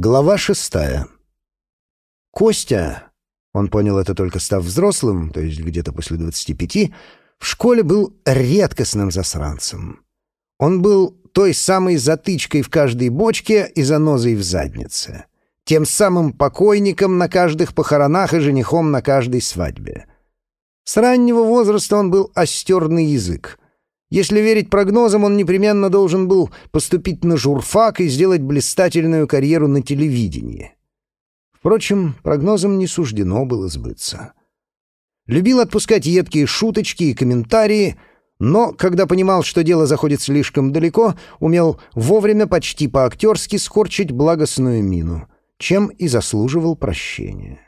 Глава шестая. Костя, он понял это только став взрослым, то есть где-то после двадцати пяти, в школе был редкостным засранцем. Он был той самой затычкой в каждой бочке и занозой в заднице. Тем самым покойником на каждых похоронах и женихом на каждой свадьбе. С раннего возраста он был остерный язык — если верить прогнозам, он непременно должен был поступить на журфак и сделать блистательную карьеру на телевидении. Впрочем, прогнозам не суждено было сбыться. Любил отпускать едкие шуточки и комментарии, но, когда понимал, что дело заходит слишком далеко, умел вовремя почти по-актерски скорчить благостную мину, чем и заслуживал прощения.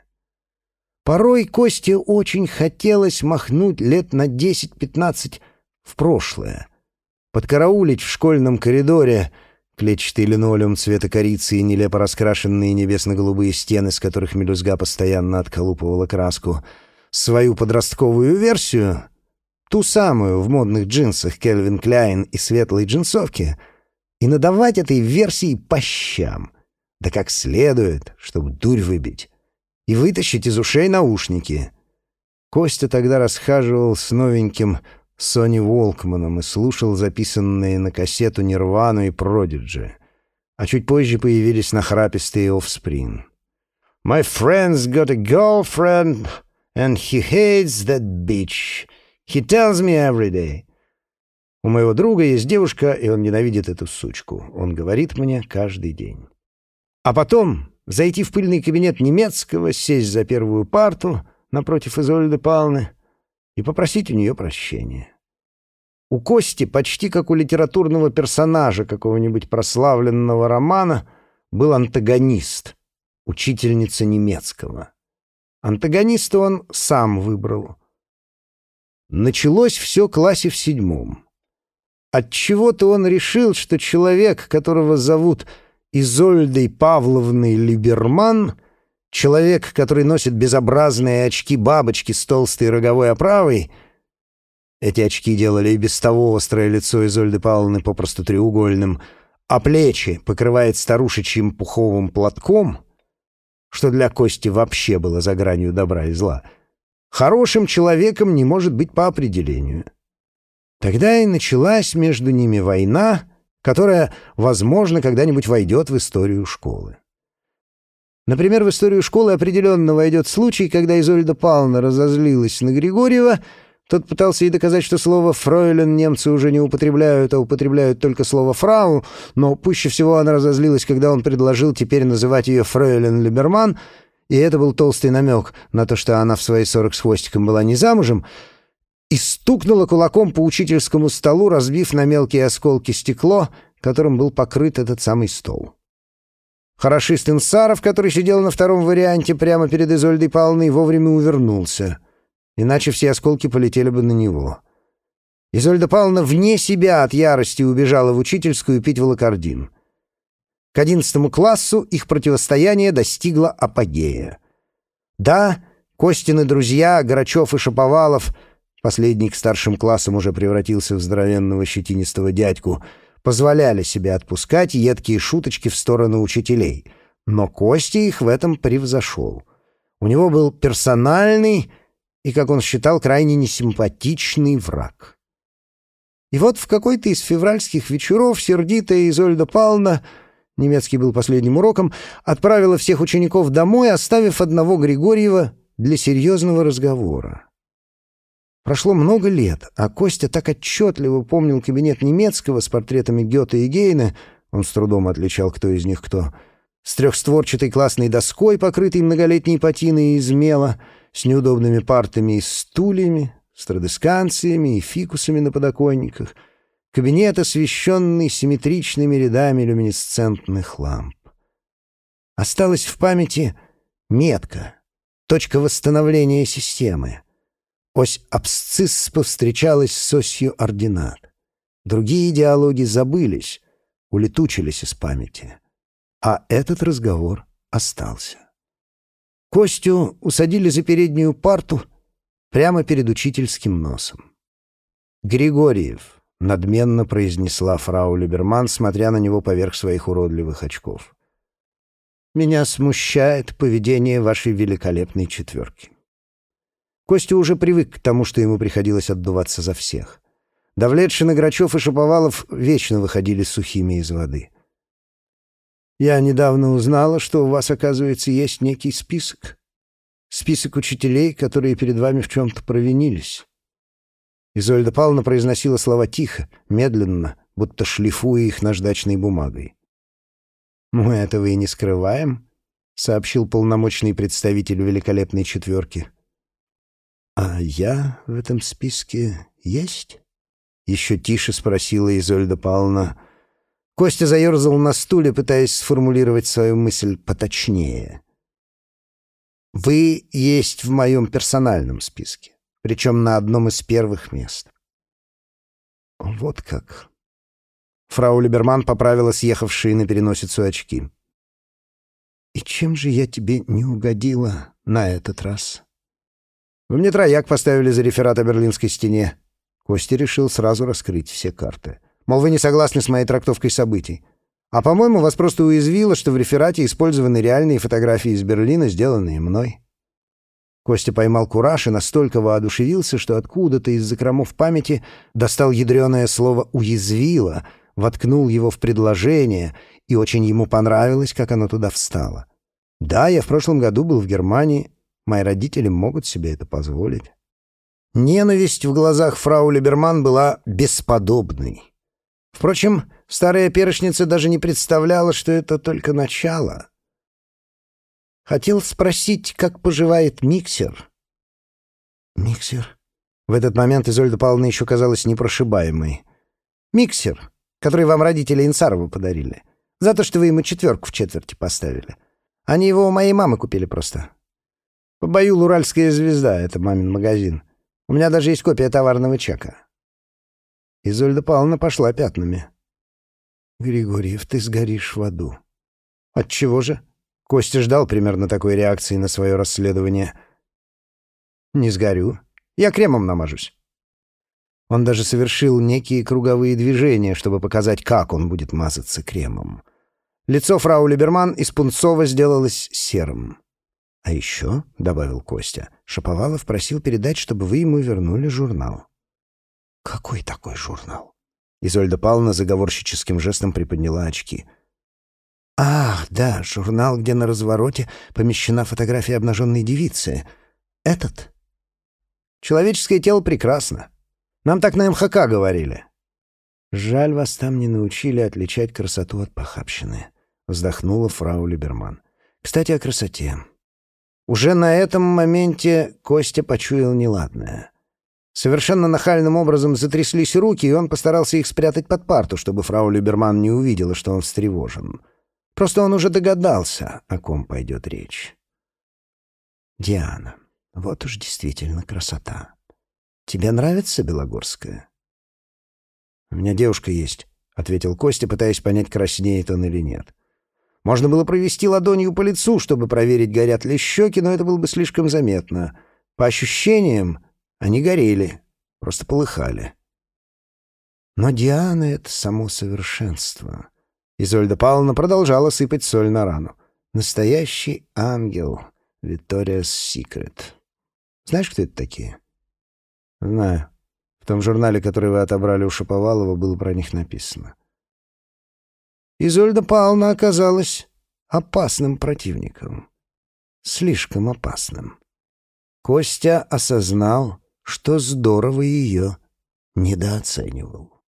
Порой Косте очень хотелось махнуть лет на десять-пятнадцать в прошлое. Подкараулить в школьном коридоре клетчатый линолеум цвета корицы и нелепо раскрашенные небесно-голубые стены, с которых мелюзга постоянно отколупывала краску, свою подростковую версию, ту самую в модных джинсах Кельвин Кляйн и светлой джинсовке, и надавать этой версии по щам, да как следует, чтобы дурь выбить, и вытащить из ушей наушники. Костя тогда расхаживал с новеньким Сони Волкманом и слушал записанные на кассету Нирвану и Продиджи. А чуть позже появились нахрапистые Offspring. «My friend's got a girlfriend, and he hates that bitch. He tells me every day». У моего друга есть девушка, и он ненавидит эту сучку. Он говорит мне каждый день. А потом зайти в пыльный кабинет немецкого, сесть за первую парту напротив Изольды Павловны и попросить у нее прощения. У Кости, почти как у литературного персонажа какого-нибудь прославленного романа, был антагонист, учительница немецкого. Антагониста он сам выбрал. Началось все классе в седьмом. Отчего-то он решил, что человек, которого зовут Изольдой Павловной Либерман, человек, который носит безобразные очки-бабочки с толстой роговой оправой — эти очки делали и без того острое лицо Изольды Павловны попросту треугольным, а плечи покрывает старушечьим пуховым платком, что для Кости вообще было за гранью добра и зла, хорошим человеком не может быть по определению. Тогда и началась между ними война, которая, возможно, когда-нибудь войдет в историю школы. Например, в историю школы определенно войдет случай, когда Изольда Павловна разозлилась на Григорьева — тот пытался ей доказать, что слово «фройлен» немцы уже не употребляют, а употребляют только слово «фрау», но пуще всего она разозлилась, когда он предложил теперь называть ее «фройлен Либерман», и это был толстый намек на то, что она в свои сорок с хвостиком была не замужем, и стукнула кулаком по учительскому столу, разбив на мелкие осколки стекло, которым был покрыт этот самый стол. Хорошист Инсаров, который сидел на втором варианте прямо перед Изольдой Павловной, вовремя увернулся — иначе все осколки полетели бы на него. Изольда Павловна вне себя от ярости убежала в учительскую пить волокордин. К одиннадцатому классу их противостояние достигло апогея. Да, Костины друзья, Грачев и Шаповалов, последний к старшим классам уже превратился в здоровенного щетинистого дядьку, позволяли себе отпускать едкие шуточки в сторону учителей, но Костя их в этом превзошел. У него был персональный и, как он считал, крайне несимпатичный враг. И вот в какой-то из февральских вечеров сердитая Изольда Павловна, немецкий был последним уроком, отправила всех учеников домой, оставив одного Григорьева для серьезного разговора. Прошло много лет, а Костя так отчетливо помнил кабинет немецкого с портретами Гёте и Гейна, он с трудом отличал, кто из них кто, с трехстворчатой классной доской, покрытой многолетней патиной из мела — с неудобными партами и стульями, с традесканциями и фикусами на подоконниках, кабинет, освещенный симметричными рядами люминесцентных ламп. Осталась в памяти метка, точка восстановления системы. Ось абсцисс повстречалась с осью ординат. Другие диалоги забылись, улетучились из памяти. А этот разговор остался. Костю усадили за переднюю парту прямо перед учительским носом. «Григорьев», — надменно произнесла фрау Люберман, смотря на него поверх своих уродливых очков. Меня смущает поведение вашей великолепной четверки. Костя уже привык к тому, что ему приходилось отдуваться за всех. Давлетшин, Грачев и Шаповалов вечно выходили сухими из воды. «Я недавно узнала, что у вас, оказывается, есть некий список. Список учителей, которые перед вами в чем-то провинились». Изольда Павловна произносила слова тихо, медленно, будто шлифуя их наждачной бумагой. «Мы этого и не скрываем», — сообщил полномочный представитель великолепной четверки. «А я в этом списке есть?» — еще тише спросила Изольда Павловна. Костя заерзал на стуле, пытаясь сформулировать свою мысль поточнее. «Вы есть в моем персональном списке, причем на одном из первых мест». «Вот как», Фрау Либерман поправила съехавшие на переносицу очки. «И чем же я тебе не угодила на этот раз?» «Вы мне трояк поставили за реферат о Берлинской стене». Костя решил сразу раскрыть все карты. «Мол, вы не согласны с моей трактовкой событий. А, по-моему, вас просто уязвило, что в реферате использованы реальные фотографии из Берлина, сделанные мной». Костя поймал кураж и настолько воодушевился, что откуда-то из закромов памяти достал ядреное слово «уязвило», воткнул его в предложение, и очень ему понравилось, как оно туда встало. Да, я в прошлом году был в Германии, мои родители могут себе это позволить. Ненависть в глазах фрау Либерман была бесподобной. Впрочем, старая перышница даже не представляла, что это только начало. Хотел спросить, как поживает миксер. Миксер? В этот момент Изольда Павловна еще казалась непрошибаемой. Миксер который вам родители Инсарова подарили. За то, что вы ему четверку в четверти поставили. Они его у моей мамы купили просто. По бою «Уральская звезда» — это мамин магазин. У меня даже есть копия товарного чека. Изольда Павловна пошла пятнами. «Григорьев, ты сгоришь в аду». «Отчего же?» Костя ждал примерно такой реакции на свое расследование. «Не сгорю. Я кремом намажусь». Он даже совершил некие круговые движения, чтобы показать, как он будет мазаться кремом. Лицо фрау Либерман из пунцова сделалось серым. «А еще», — добавил Костя, — Шаповалов просил передать, чтобы вы ему вернули журнал. «Какой такой журнал?» Изольда Павловна заговорщическим жестом приподняла очки. «Ах, да, журнал, где на развороте помещена фотография обнаженной девицы. Этот?» «Человеческое тело прекрасно. Нам так на МХК говорили». «Жаль, вас там не научили отличать красоту от похабщины», — вздохнула фрау Либерман. «Кстати, о красоте». Уже на этом моменте Костя почуял неладное. Совершенно нахальным образом затряслись руки, и он постарался их спрятать под парту, чтобы фрау Либерман не увидела, что он встревожен. Просто он уже догадался, о ком пойдет речь. «Диана, вот уж действительно красота», Тебе нравится Белогорская?» «У меня девушка есть», — ответил Костя, пытаясь понять, краснеет он или нет. Можно было провести ладонью по лицу, чтобы проверить, горят ли щеки, но это было бы слишком заметно. По ощущениям, они горели, просто полыхали. Но Диана — это само совершенство. Изольда Павловна продолжала сыпать соль на рану. Настоящий ангел. Викториас Секрет. Знаешь, кто это такие? Знаю. В том журнале, который вы отобрали у Шаповалова, было про них написано. Изольда Павловна оказалась опасным противником. Слишком опасным. Костя осознал, что здорово ее недооценивал.